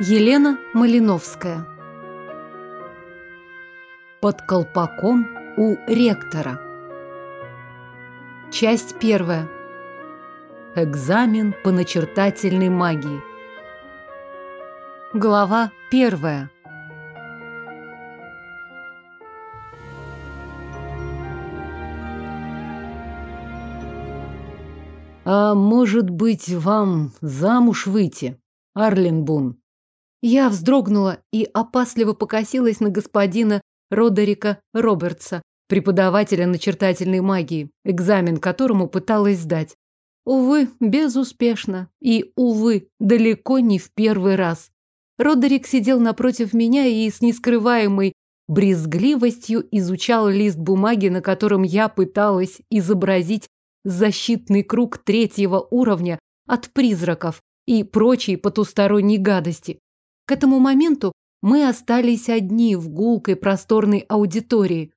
Елена Малиновская. Под колпаком у ректора Часть первая. Экзамен по начертательной магии. Глава первая. А может быть, вам замуж выйти, Арленбун? Я вздрогнула и опасливо покосилась на господина Родерика Робертса, преподавателя начертательной магии, экзамен которому пыталась сдать. Увы, безуспешно. И, увы, далеко не в первый раз. Родерик сидел напротив меня и с нескрываемой брезгливостью изучал лист бумаги, на котором я пыталась изобразить защитный круг третьего уровня от призраков и прочей потусторонней гадости. К этому моменту мы остались одни в гулкой просторной аудитории.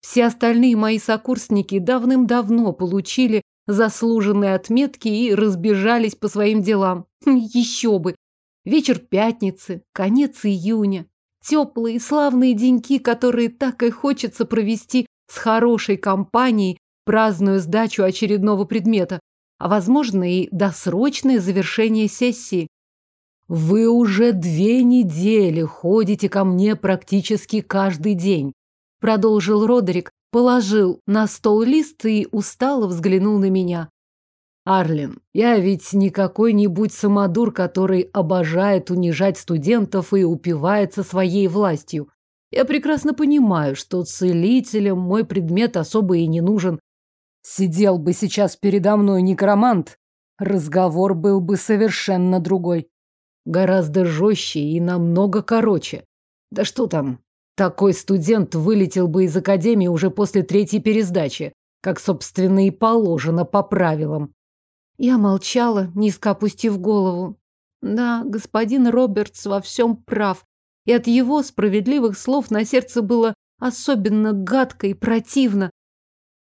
Все остальные мои сокурсники давным-давно получили заслуженные отметки и разбежались по своим делам. Хм, еще бы! Вечер пятницы, конец июня. Теплые, славные деньки, которые так и хочется провести с хорошей компанией праздную сдачу очередного предмета, а, возможно, и досрочное завершение сессии. Вы уже две недели ходите ко мне практически каждый день, продолжил Родерик, положил на стол лист и устало взглянул на меня. Арлин, я ведь не какой-нибудь самодур, который обожает унижать студентов и упивается своей властью. Я прекрасно понимаю, что целителям мой предмет особо и не нужен, Сидел бы сейчас передо мной некромант, разговор был бы совершенно другой. Гораздо жестче и намного короче. Да что там, такой студент вылетел бы из академии уже после третьей пересдачи, как, собственно, и положено по правилам. Я молчала, низко опустив голову. Да, господин Робертс во всем прав, и от его справедливых слов на сердце было особенно гадко и противно.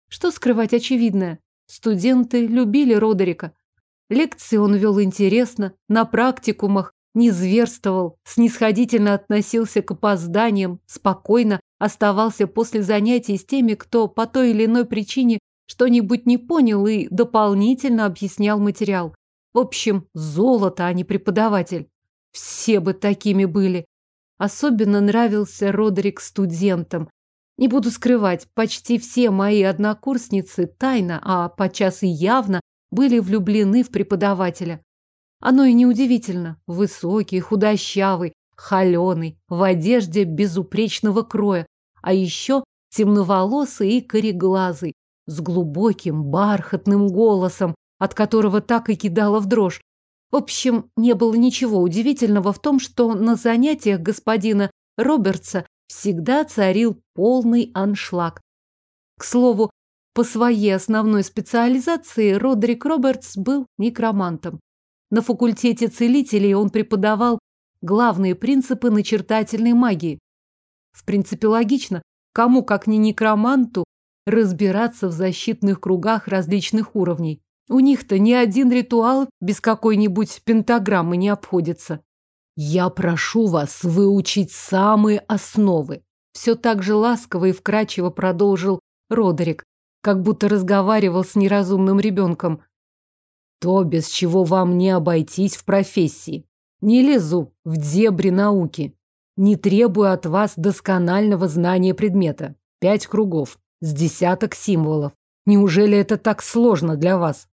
Что скрывать очевидное? Студенты любили Родерика. Лекции он вел интересно, на практикумах не зверствовал, снисходительно относился к опозданиям, спокойно оставался после занятий с теми, кто по той или иной причине что-нибудь не понял и дополнительно объяснял материал. В общем, золото, а не преподаватель. Все бы такими были. Особенно нравился Родерик студентам, не буду скрывать, почти все мои однокурсницы тайно, а подчас и явно, были влюблены в преподавателя. Оно и неудивительно. Высокий, худощавый, холеный, в одежде безупречного кроя, а еще темноволосый и кореглазый, с глубоким бархатным голосом, от которого так и кидало в дрожь. В общем, не было ничего удивительного в том, что на занятиях господина Робертса всегда царил полный аншлаг. К слову, по своей основной специализации Родрик Робертс был некромантом. На факультете целителей он преподавал главные принципы начертательной магии. В принципе, логично, кому, как не некроманту, разбираться в защитных кругах различных уровней. У них-то ни один ритуал без какой-нибудь пентаграммы не обходится. Я прошу вас выучить самые основы. Все так же ласково и вкрадчиво продолжил Родерик, как будто разговаривал с неразумным ребенком. То, без чего вам не обойтись в профессии. Не лезу в дебри науки. Не требую от вас досконального знания предмета. Пять кругов, с десяток символов. Неужели это так сложно для вас?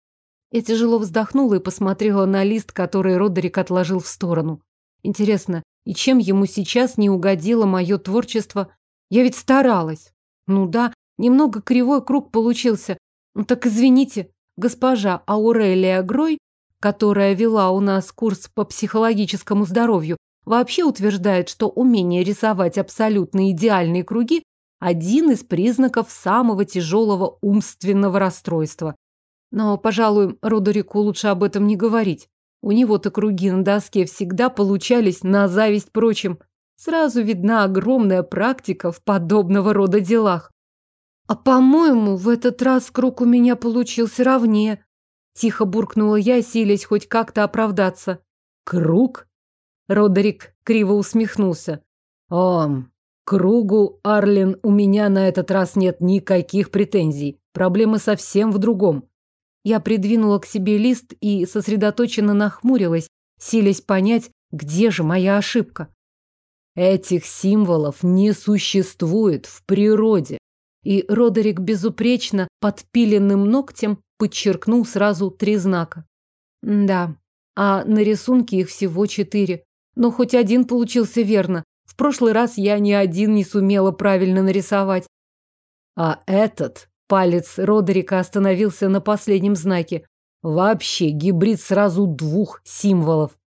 Я тяжело вздохнула и посмотрела на лист, который Родерик отложил в сторону. Интересно, и чем ему сейчас не угодило мое творчество? Я ведь старалась. Ну да, немного кривой круг получился. Ну так извините, госпожа Аурелия Грой, которая вела у нас курс по психологическому здоровью, вообще утверждает, что умение рисовать абсолютно идеальные круги – один из признаков самого тяжелого умственного расстройства. Но, пожалуй, Родерику лучше об этом не говорить. У него-то круги на доске всегда получались на зависть прочим. Сразу видна огромная практика в подобного рода делах. А по-моему, в этот раз круг у меня получился ровнее. Тихо буркнула я, силясь хоть как-то оправдаться. Круг? Родерик криво усмехнулся. О, кругу, Арлин, у меня на этот раз нет никаких претензий. Проблема совсем в другом. Я придвинула к себе лист и сосредоточенно нахмурилась, силясь понять, где же моя ошибка. Этих символов не существует в природе. И Родерик безупречно подпиленным ногтем подчеркнул сразу три знака. Да, а на рисунке их всего четыре. Но хоть один получился верно. В прошлый раз я ни один не сумела правильно нарисовать. А этот палец Родерика остановился на последнем знаке. Вообще гибрид сразу двух символов.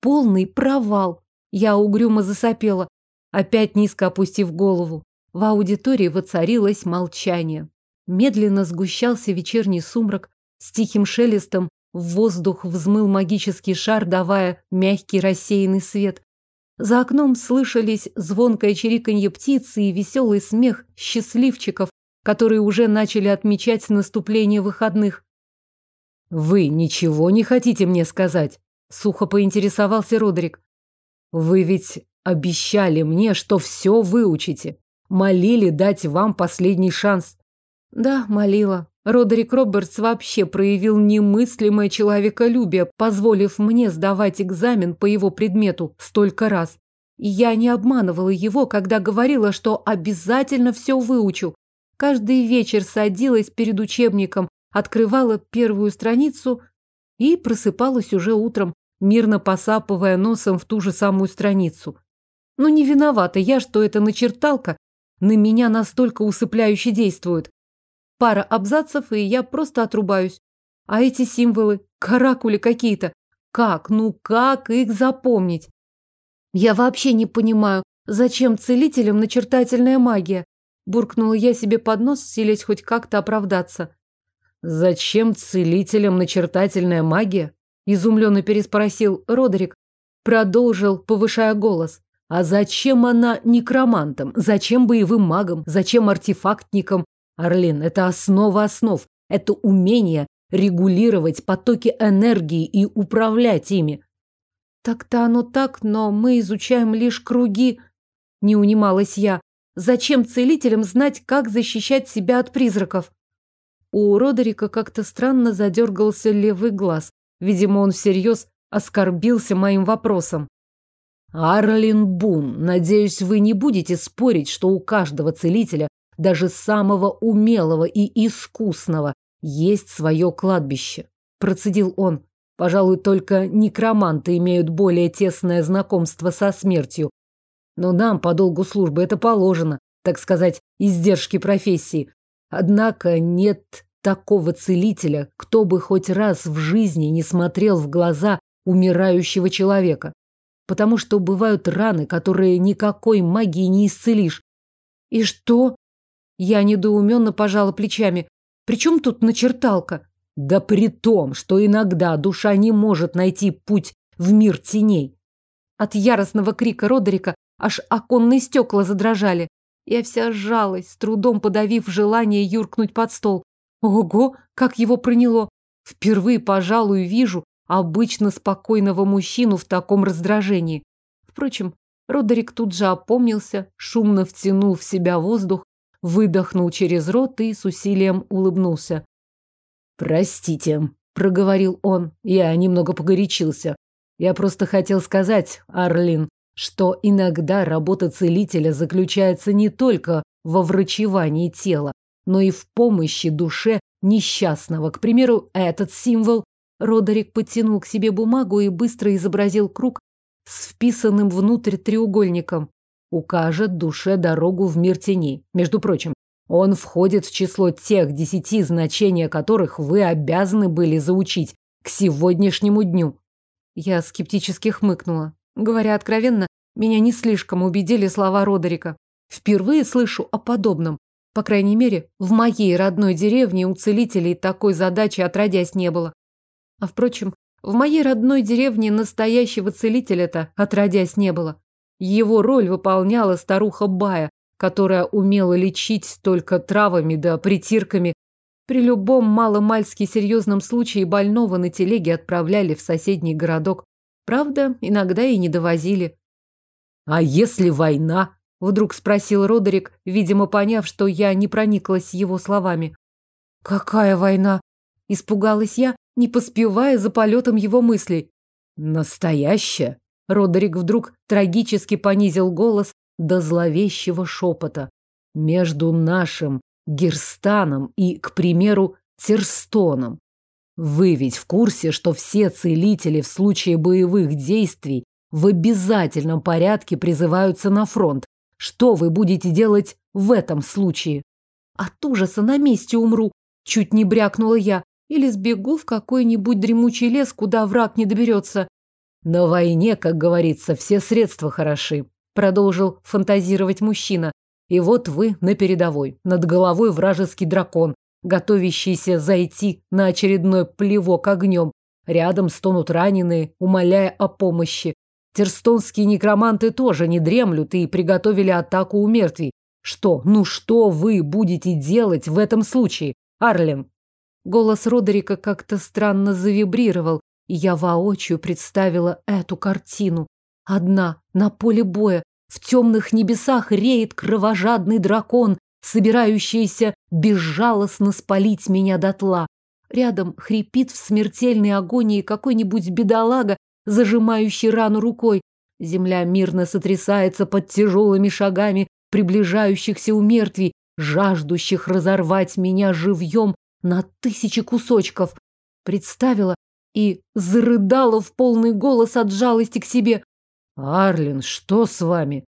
Полный провал. Я угрюмо засопела, опять низко опустив голову. В аудитории воцарилось молчание. Медленно сгущался вечерний сумрак, с тихим шелестом в воздух взмыл магический шар, давая мягкий рассеянный свет. За окном слышались звонкое чириканье птицы и веселый смех счастливчиков, которые уже начали отмечать наступление выходных. «Вы ничего не хотите мне сказать?» — сухо поинтересовался Родрик. «Вы ведь обещали мне, что все выучите. Молили дать вам последний шанс». «Да, молила. Родерик Робертс вообще проявил немыслимое человеколюбие, позволив мне сдавать экзамен по его предмету столько раз. И я не обманывала его, когда говорила, что обязательно все выучу. Каждый вечер садилась перед учебником, открывала первую страницу и просыпалась уже утром, мирно посапывая носом в ту же самую страницу. Но не виновата я, что эта начерталка на меня настолько усыпляюще действует. Пара абзацев, и я просто отрубаюсь. А эти символы, каракули какие-то. Как, ну как их запомнить? Я вообще не понимаю, зачем целителям начертательная магия? Буркнула я себе под нос, силясь хоть как-то оправдаться. Зачем целителям начертательная магия? Изумленно переспросил Родерик. Продолжил, повышая голос. А зачем она некромантам? Зачем боевым магам? Зачем артефактникам? Орлин, это основа основ. Это умение регулировать потоки энергии и управлять ими. Так-то оно так, но мы изучаем лишь круги. Не унималась я. Зачем целителям знать, как защищать себя от призраков? У Родерика как-то странно задергался левый глаз. Видимо, он всерьез оскорбился моим вопросом. Арлин Бун, надеюсь, вы не будете спорить, что у каждого целителя, даже самого умелого и искусного, есть свое кладбище. Процедил он. Пожалуй, только некроманты имеют более тесное знакомство со смертью. Но нам по долгу службы это положено, так сказать, издержки профессии. Однако нет такого целителя, кто бы хоть раз в жизни не смотрел в глаза умирающего человека. Потому что бывают раны, которые никакой магией не исцелишь. И что? Я недоуменно пожала плечами. Причем тут начерталка? Да при том, что иногда душа не может найти путь в мир теней. От яростного крика Родерика аж оконные стекла задрожали. Я вся сжалась, с трудом подавив желание юркнуть под стол. Ого, как его проняло! Впервые, пожалуй, вижу обычно спокойного мужчину в таком раздражении. Впрочем, Родерик тут же опомнился, шумно втянул в себя воздух, выдохнул через рот и с усилием улыбнулся. «Простите», — проговорил он, — «я немного погорячился. Я просто хотел сказать, Арлин, что иногда работа целителя заключается не только во врачевании тела, но и в помощи душе несчастного. К примеру, этот символ Родерик подтянул к себе бумагу и быстро изобразил круг с вписанным внутрь треугольником. Укажет душе дорогу в мир теней. Между прочим, он входит в число тех десяти, значения которых вы обязаны были заучить к сегодняшнему дню. Я скептически хмыкнула. Говоря откровенно, меня не слишком убедили слова Родерика. Впервые слышу о подобном. По крайней мере, в моей родной деревне у целителей такой задачи отродясь не было. А впрочем, в моей родной деревне настоящего целителя-то отродясь не было. Его роль выполняла старуха Бая, которая умела лечить только травами да притирками. При любом маломальски серьезном случае больного на телеге отправляли в соседний городок. Правда, иногда и не довозили. А если война? Вдруг спросил Родерик, видимо, поняв, что я не прониклась его словами. Какая война? Испугалась я, не поспевая за полетом его мыслей. Настоящая? Родерик вдруг трагически понизил голос до зловещего шепота. Между нашим Герстаном и, к примеру, Терстоном. Вы ведь в курсе, что все целители в случае боевых действий в обязательном порядке призываются на фронт. Что вы будете делать в этом случае? От ужаса на месте умру, чуть не брякнула я, или сбегу в какой-нибудь дремучий лес, куда враг не доберется. На войне, как говорится, все средства хороши, продолжил фантазировать мужчина. И вот вы на передовой, над головой вражеский дракон, готовящийся зайти на очередной плевок огнем. Рядом стонут раненые, умоляя о помощи. Терстонские некроманты тоже не дремлют и приготовили атаку у мертвей. Что, ну что вы будете делать в этом случае, Арлен? Голос Родерика как-то странно завибрировал, и я воочию представила эту картину. Одна, на поле боя, в темных небесах реет кровожадный дракон, собирающаяся безжалостно спалить меня дотла. Рядом хрипит в смертельной агонии какой-нибудь бедолага, зажимающий рану рукой. Земля мирно сотрясается под тяжелыми шагами приближающихся у мертвей, жаждущих разорвать меня живьем на тысячи кусочков. Представила и зарыдала в полный голос от жалости к себе. «Арлин, что с вами?»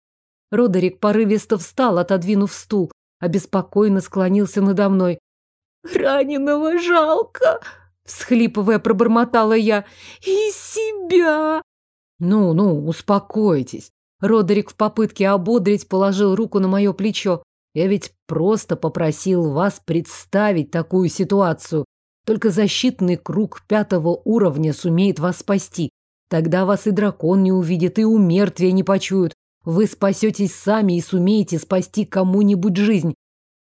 Родерик порывисто встал, отодвинув стул обеспокоенно склонился надо мной. «Раненого жалко!» — всхлипывая, пробормотала я. «И себя!» «Ну-ну, успокойтесь!» Родерик в попытке ободрить положил руку на мое плечо. «Я ведь просто попросил вас представить такую ситуацию. Только защитный круг пятого уровня сумеет вас спасти. Тогда вас и дракон не увидит, и у мертвия не почуют. Вы спасетесь сами и сумеете спасти кому-нибудь жизнь.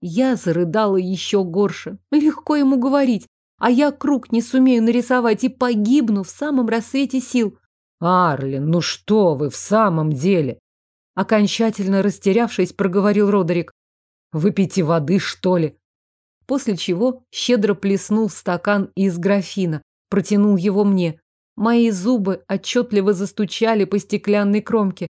Я зарыдала еще горше. Легко ему говорить. А я круг не сумею нарисовать и погибну в самом рассвете сил. Арлин, ну что вы в самом деле? Окончательно растерявшись, проговорил Родерик. Выпейте воды, что ли? После чего щедро плеснул в стакан из графина, протянул его мне. Мои зубы отчетливо застучали по стеклянной кромке.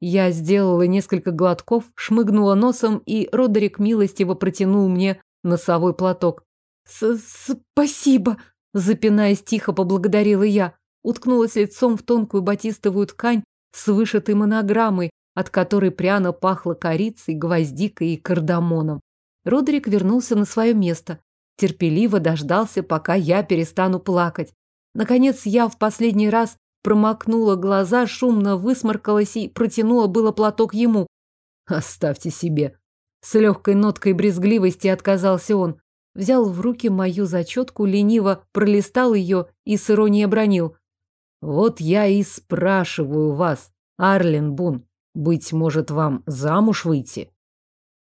Я сделала несколько глотков, шмыгнула носом, и Родерик милостиво протянул мне носовой платок. «Спасибо!» – запинаясь тихо, поблагодарила я. Уткнулась лицом в тонкую батистовую ткань с вышитой монограммой, от которой пряно пахло корицей, гвоздикой и кардамоном. Родерик вернулся на свое место. Терпеливо дождался, пока я перестану плакать. Наконец я в последний раз промокнула глаза, шумно высморкалась и протянула было платок ему. «Оставьте себе». С легкой ноткой брезгливости отказался он. Взял в руки мою зачетку, лениво пролистал ее и с иронией обронил. «Вот я и спрашиваю вас, Арлен Бун, быть может, вам замуж выйти?»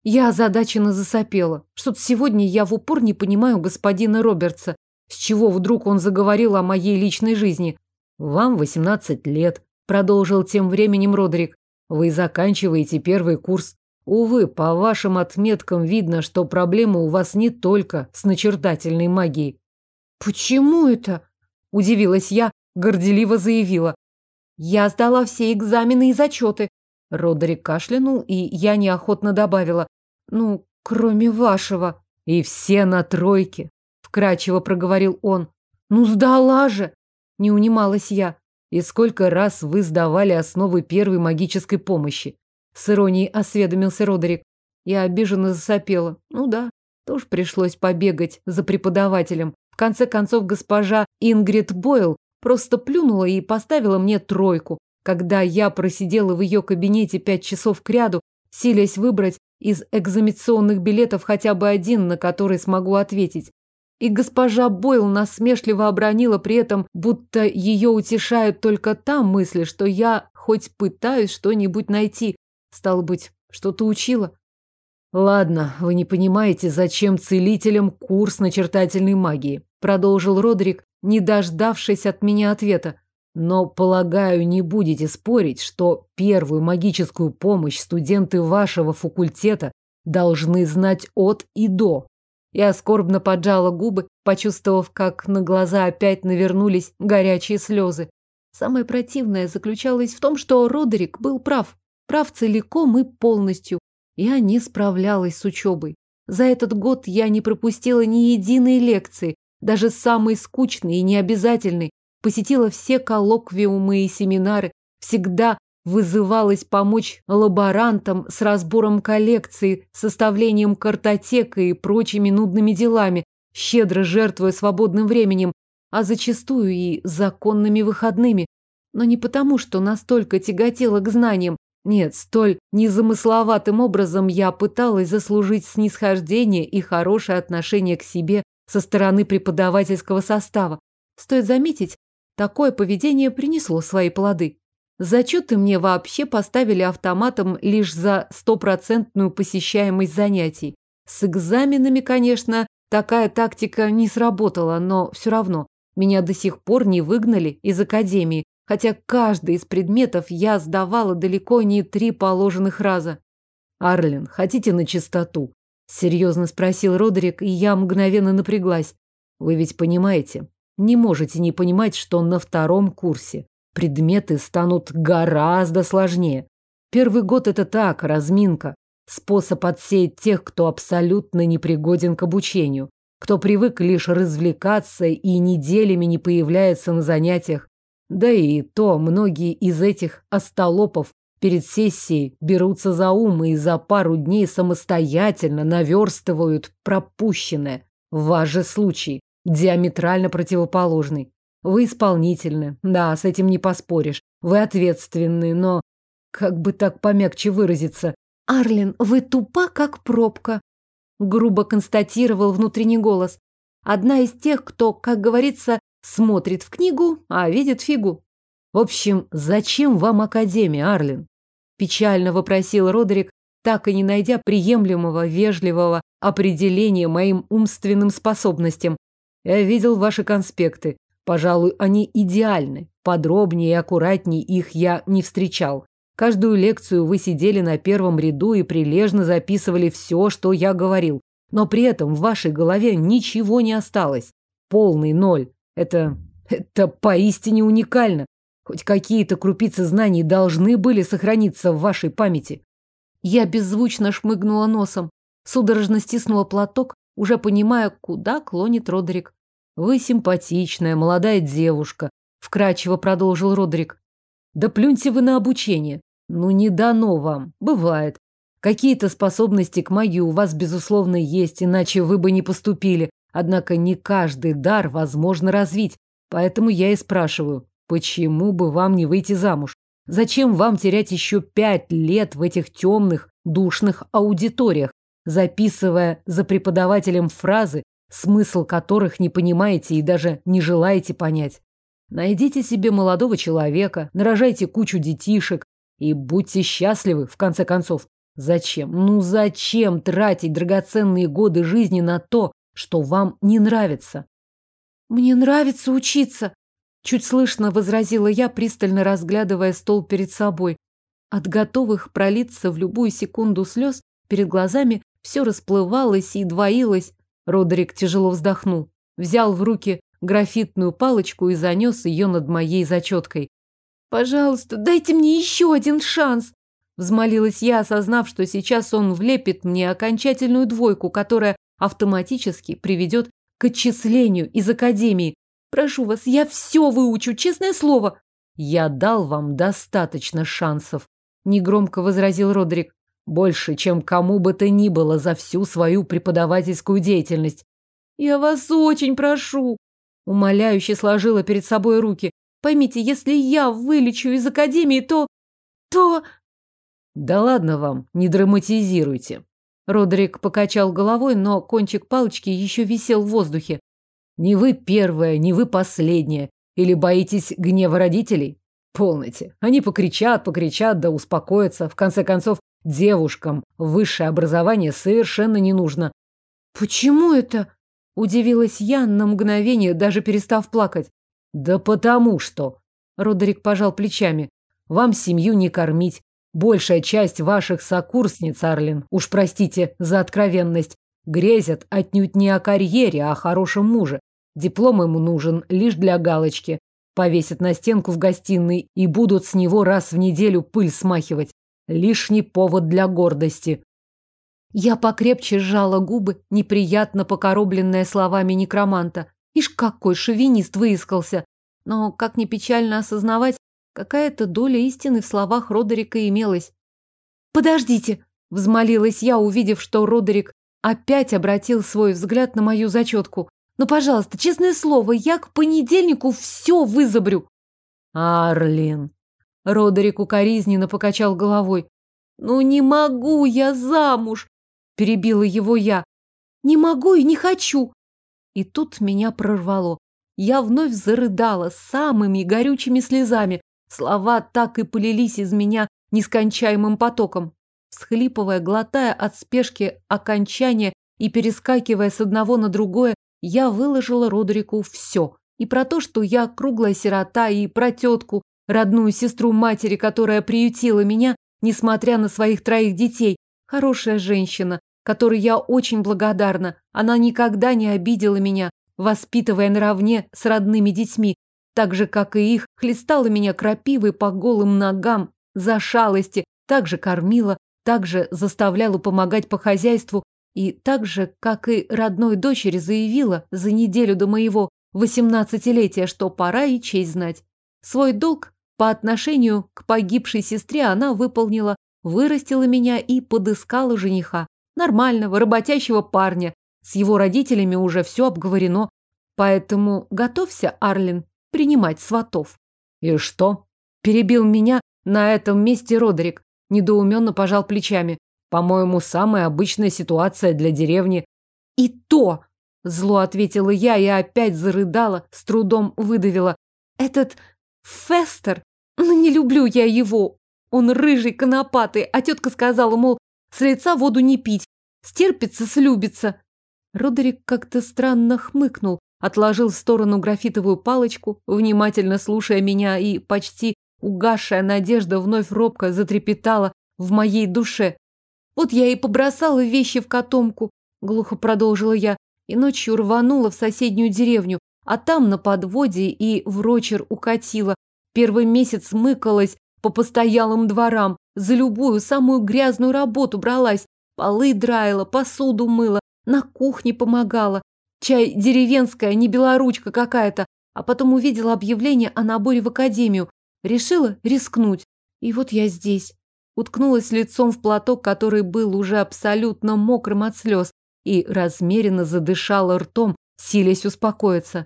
Я озадаченно засопела. Что-то сегодня я в упор не понимаю господина Робертса. С чего вдруг он заговорил о моей личной жизни? Вам 18 лет, продолжил тем временем Родерик. Вы заканчиваете первый курс. Увы, по вашим отметкам видно, что проблема у вас не только с начертательной магией. Почему это? Удивилась я, горделиво заявила. Я сдала все экзамены и зачеты. Родерик кашлянул, и я неохотно добавила. Ну, кроме вашего. И все на тройке, вкрадчиво проговорил он. Ну, сдала же. Не унималась я. И сколько раз вы сдавали основы первой магической помощи? С иронией осведомился Родерик. Я обиженно засопела. Ну да, тоже пришлось побегать за преподавателем. В конце концов, госпожа Ингрид Бойл просто плюнула и поставила мне тройку, когда я просидела в ее кабинете пять часов кряду, силясь выбрать из экзаменационных билетов хотя бы один, на который смогу ответить. И госпожа Бойл насмешливо обронила при этом, будто ее утешают только та мысль, что я хоть пытаюсь что-нибудь найти. Стало быть, что-то учила. Ладно, вы не понимаете, зачем целителям курс начертательной магии, продолжил Родрик, не дождавшись от меня ответа. Но, полагаю, не будете спорить, что первую магическую помощь студенты вашего факультета должны знать от и до. Я скорбно поджала губы, почувствовав, как на глаза опять навернулись горячие слезы. Самое противное заключалось в том, что Родерик был прав. Прав целиком и полностью. Я не справлялась с учебой. За этот год я не пропустила ни единой лекции, даже самой скучной и необязательной. Посетила все коллоквиумы и семинары, всегда вызывалась помочь лаборантам с разбором коллекции, составлением картотека и прочими нудными делами, щедро жертвуя свободным временем, а зачастую и законными выходными. Но не потому, что настолько тяготела к знаниям. Нет, столь незамысловатым образом я пыталась заслужить снисхождение и хорошее отношение к себе со стороны преподавательского состава. Стоит заметить, такое поведение принесло свои плоды. Зачеты мне вообще поставили автоматом лишь за стопроцентную посещаемость занятий. С экзаменами, конечно, такая тактика не сработала, но все равно меня до сих пор не выгнали из академии, хотя каждый из предметов я сдавала далеко не три положенных раза. «Арлин, хотите на чистоту?» – серьезно спросил Родерик, и я мгновенно напряглась. «Вы ведь понимаете, не можете не понимать, что на втором курсе предметы станут гораздо сложнее. Первый год это так, разминка, способ отсеять тех, кто абсолютно непригоден к обучению, кто привык лишь развлекаться и неделями не появляется на занятиях. Да и то многие из этих остолопов перед сессией берутся за ум и за пару дней самостоятельно наверстывают пропущенное. Ваш же случай диаметрально противоположный. Вы исполнительны. Да, с этим не поспоришь. Вы ответственны, но... Как бы так помягче выразиться? Арлин, вы тупа, как пробка. Грубо констатировал внутренний голос. Одна из тех, кто, как говорится, смотрит в книгу, а видит фигу. В общем, зачем вам Академия, Арлин? Печально вопросил Родерик, так и не найдя приемлемого, вежливого определения моим умственным способностям. Я видел ваши конспекты. Пожалуй, они идеальны. Подробнее и аккуратнее их я не встречал. Каждую лекцию вы сидели на первом ряду и прилежно записывали все, что я говорил. Но при этом в вашей голове ничего не осталось. Полный ноль. Это... это поистине уникально. Хоть какие-то крупицы знаний должны были сохраниться в вашей памяти. Я беззвучно шмыгнула носом, судорожно стиснула платок, уже понимая, куда клонит Родерик. Вы симпатичная, молодая девушка, вкрадчиво продолжил Родрик. Да плюньте вы на обучение. Ну не дано вам. Бывает. Какие-то способности к магии у вас, безусловно, есть, иначе вы бы не поступили. Однако не каждый дар возможно развить. Поэтому я и спрашиваю, почему бы вам не выйти замуж? Зачем вам терять еще пять лет в этих темных, душных аудиториях, записывая за преподавателем фразы, смысл которых не понимаете и даже не желаете понять. Найдите себе молодого человека, нарожайте кучу детишек и будьте счастливы, в конце концов. Зачем? Ну зачем тратить драгоценные годы жизни на то, что вам не нравится? Мне нравится учиться, чуть слышно возразила я, пристально разглядывая стол перед собой. От готовых пролиться в любую секунду слез перед глазами все расплывалось и двоилось, Родерик тяжело вздохнул, взял в руки графитную палочку и занес ее над моей зачеткой. «Пожалуйста, дайте мне еще один шанс!» Взмолилась я, осознав, что сейчас он влепит мне окончательную двойку, которая автоматически приведет к отчислению из академии. Прошу вас, я все выучу, честное слово. Я дал вам достаточно шансов, негромко возразил Родрик. Больше, чем кому бы то ни было за всю свою преподавательскую деятельность. Я вас очень прошу, умоляюще сложила перед собой руки. Поймите, если я вылечу из академии, то... то... Да ладно вам, не драматизируйте. Родрик покачал головой, но кончик палочки еще висел в воздухе. Не вы первая, не вы последняя. Или боитесь гнева родителей? Полноте. Они покричат, покричат, да успокоятся. В конце концов, Девушкам высшее образование совершенно не нужно. Почему это? Удивилась я на мгновение, даже перестав плакать. Да потому что. Родерик пожал плечами. Вам семью не кормить. Большая часть ваших сокурсниц, Арлин, уж простите за откровенность, грезят отнюдь не о карьере, а о хорошем муже. Диплом ему нужен лишь для галочки. Повесят на стенку в гостиной и будут с него раз в неделю пыль смахивать. Лишний повод для гордости. Я покрепче сжала губы, неприятно покоробленная словами некроманта. Ишь, какой шовинист выискался. Но, как ни печально осознавать, какая-то доля истины в словах Родерика имелась. «Подождите!» – взмолилась я, увидев, что Родерик опять обратил свой взгляд на мою зачетку. «Ну, пожалуйста, честное слово, я к понедельнику все вызубрю!» «Арлин!» Родерик укоризненно покачал головой. «Ну не могу я замуж!» Перебила его я. «Не могу и не хочу!» И тут меня прорвало. Я вновь зарыдала самыми горючими слезами. Слова так и полились из меня нескончаемым потоком. Схлипывая, глотая от спешки окончания и перескакивая с одного на другое, я выложила Родрику все. И про то, что я круглая сирота, и про тетку, родную сестру матери, которая приютила меня, несмотря на своих троих детей. Хорошая женщина, которой я очень благодарна. Она никогда не обидела меня, воспитывая наравне с родными детьми, так же, как и их, хлестала меня крапивой по голым ногам за шалости, так же кормила, так же заставляла помогать по хозяйству и так же, как и родной дочери, заявила за неделю до моего восемнадцатилетия, что пора и честь знать. Свой долг по отношению к погибшей сестре она выполнила, вырастила меня и подыскала жениха. Нормального, работящего парня. С его родителями уже все обговорено. Поэтому готовься, Арлин, принимать сватов. И что? Перебил меня на этом месте Родерик. Недоуменно пожал плечами. По-моему, самая обычная ситуация для деревни. И то! Зло ответила я и опять зарыдала, с трудом выдавила. Этот Фестер ну, не люблю я его. Он рыжий, конопатый, а тетка сказала, мол, с лица воду не пить. Стерпится, слюбится. Родерик как-то странно хмыкнул, отложил в сторону графитовую палочку, внимательно слушая меня, и почти угасшая надежда вновь робко затрепетала в моей душе. Вот я и побросала вещи в котомку, глухо продолжила я, и ночью рванула в соседнюю деревню, а там на подводе и в рочер укатила, Первый месяц мыкалась по постоялым дворам, за любую самую грязную работу бралась, полы драила, посуду мыла, на кухне помогала. Чай деревенская, не белоручка какая-то. А потом увидела объявление о наборе в академию. Решила рискнуть. И вот я здесь. Уткнулась лицом в платок, который был уже абсолютно мокрым от слез, и размеренно задышала ртом, силясь успокоиться.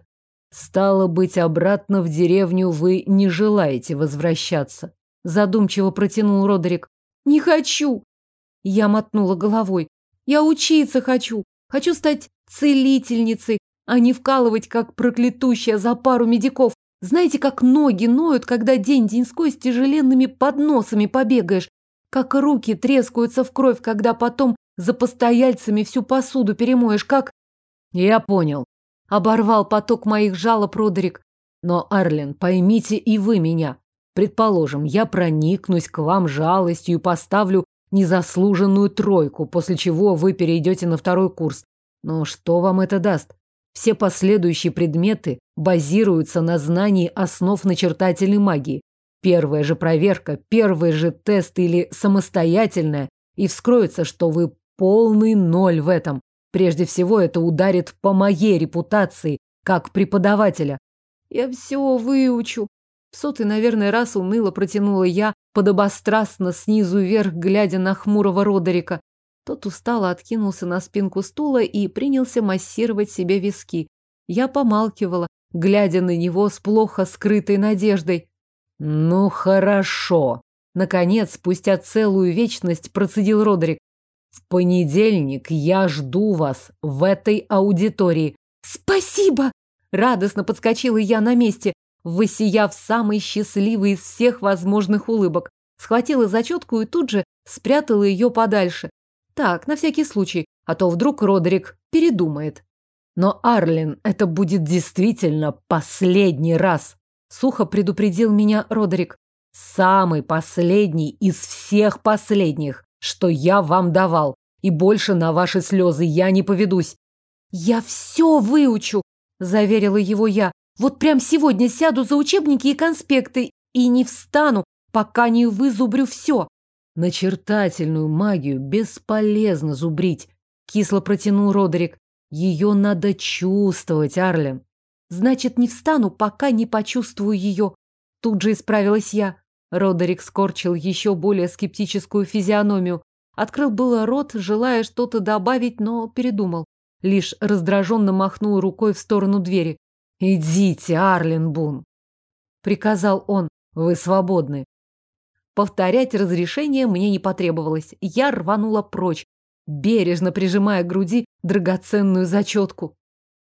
Стало быть, обратно в деревню вы не желаете возвращаться. Задумчиво протянул Родерик. Не хочу. Я мотнула головой. Я учиться хочу. Хочу стать целительницей, а не вкалывать, как проклятущая за пару медиков. Знаете, как ноги ноют, когда день-деньской с тяжеленными подносами побегаешь? Как руки трескаются в кровь, когда потом за постояльцами всю посуду перемоешь, как... Я понял. Оборвал поток моих жалоб Родерик. Но, Арлен, поймите и вы меня. Предположим, я проникнусь к вам жалостью и поставлю незаслуженную тройку, после чего вы перейдете на второй курс. Но что вам это даст? Все последующие предметы базируются на знании основ начертательной магии. Первая же проверка, первый же тест или самостоятельная, и вскроется, что вы полный ноль в этом. Прежде всего, это ударит по моей репутации как преподавателя. Я все выучу. В сотый, наверное, раз уныло протянула я, подобострастно снизу вверх, глядя на хмурого Родерика. Тот устало откинулся на спинку стула и принялся массировать себе виски. Я помалкивала, глядя на него с плохо скрытой надеждой. «Ну, хорошо!» Наконец, спустя целую вечность, процедил Родерик. В понедельник я жду вас в этой аудитории. Спасибо! Радостно подскочила я на месте, высияв самый счастливый из всех возможных улыбок. Схватила зачетку и тут же спрятала ее подальше. Так, на всякий случай, а то вдруг Родерик передумает. Но, Арлин, это будет действительно последний раз. Сухо предупредил меня Родерик. Самый последний из всех последних, что я вам давал. И больше на ваши слезы я не поведусь. Я все выучу, заверила его я. Вот прям сегодня сяду за учебники и конспекты и не встану, пока не вызубрю все. Начертательную магию бесполезно зубрить, кисло протянул Родерик. Ее надо чувствовать, Арлен. Значит, не встану, пока не почувствую ее. Тут же исправилась я. Родерик скорчил еще более скептическую физиономию. Открыл было рот, желая что-то добавить, но передумал. Лишь раздраженно махнул рукой в сторону двери. «Идите, Арлен Бун!» — приказал он. «Вы свободны». Повторять разрешение мне не потребовалось. Я рванула прочь, бережно прижимая к груди драгоценную зачетку.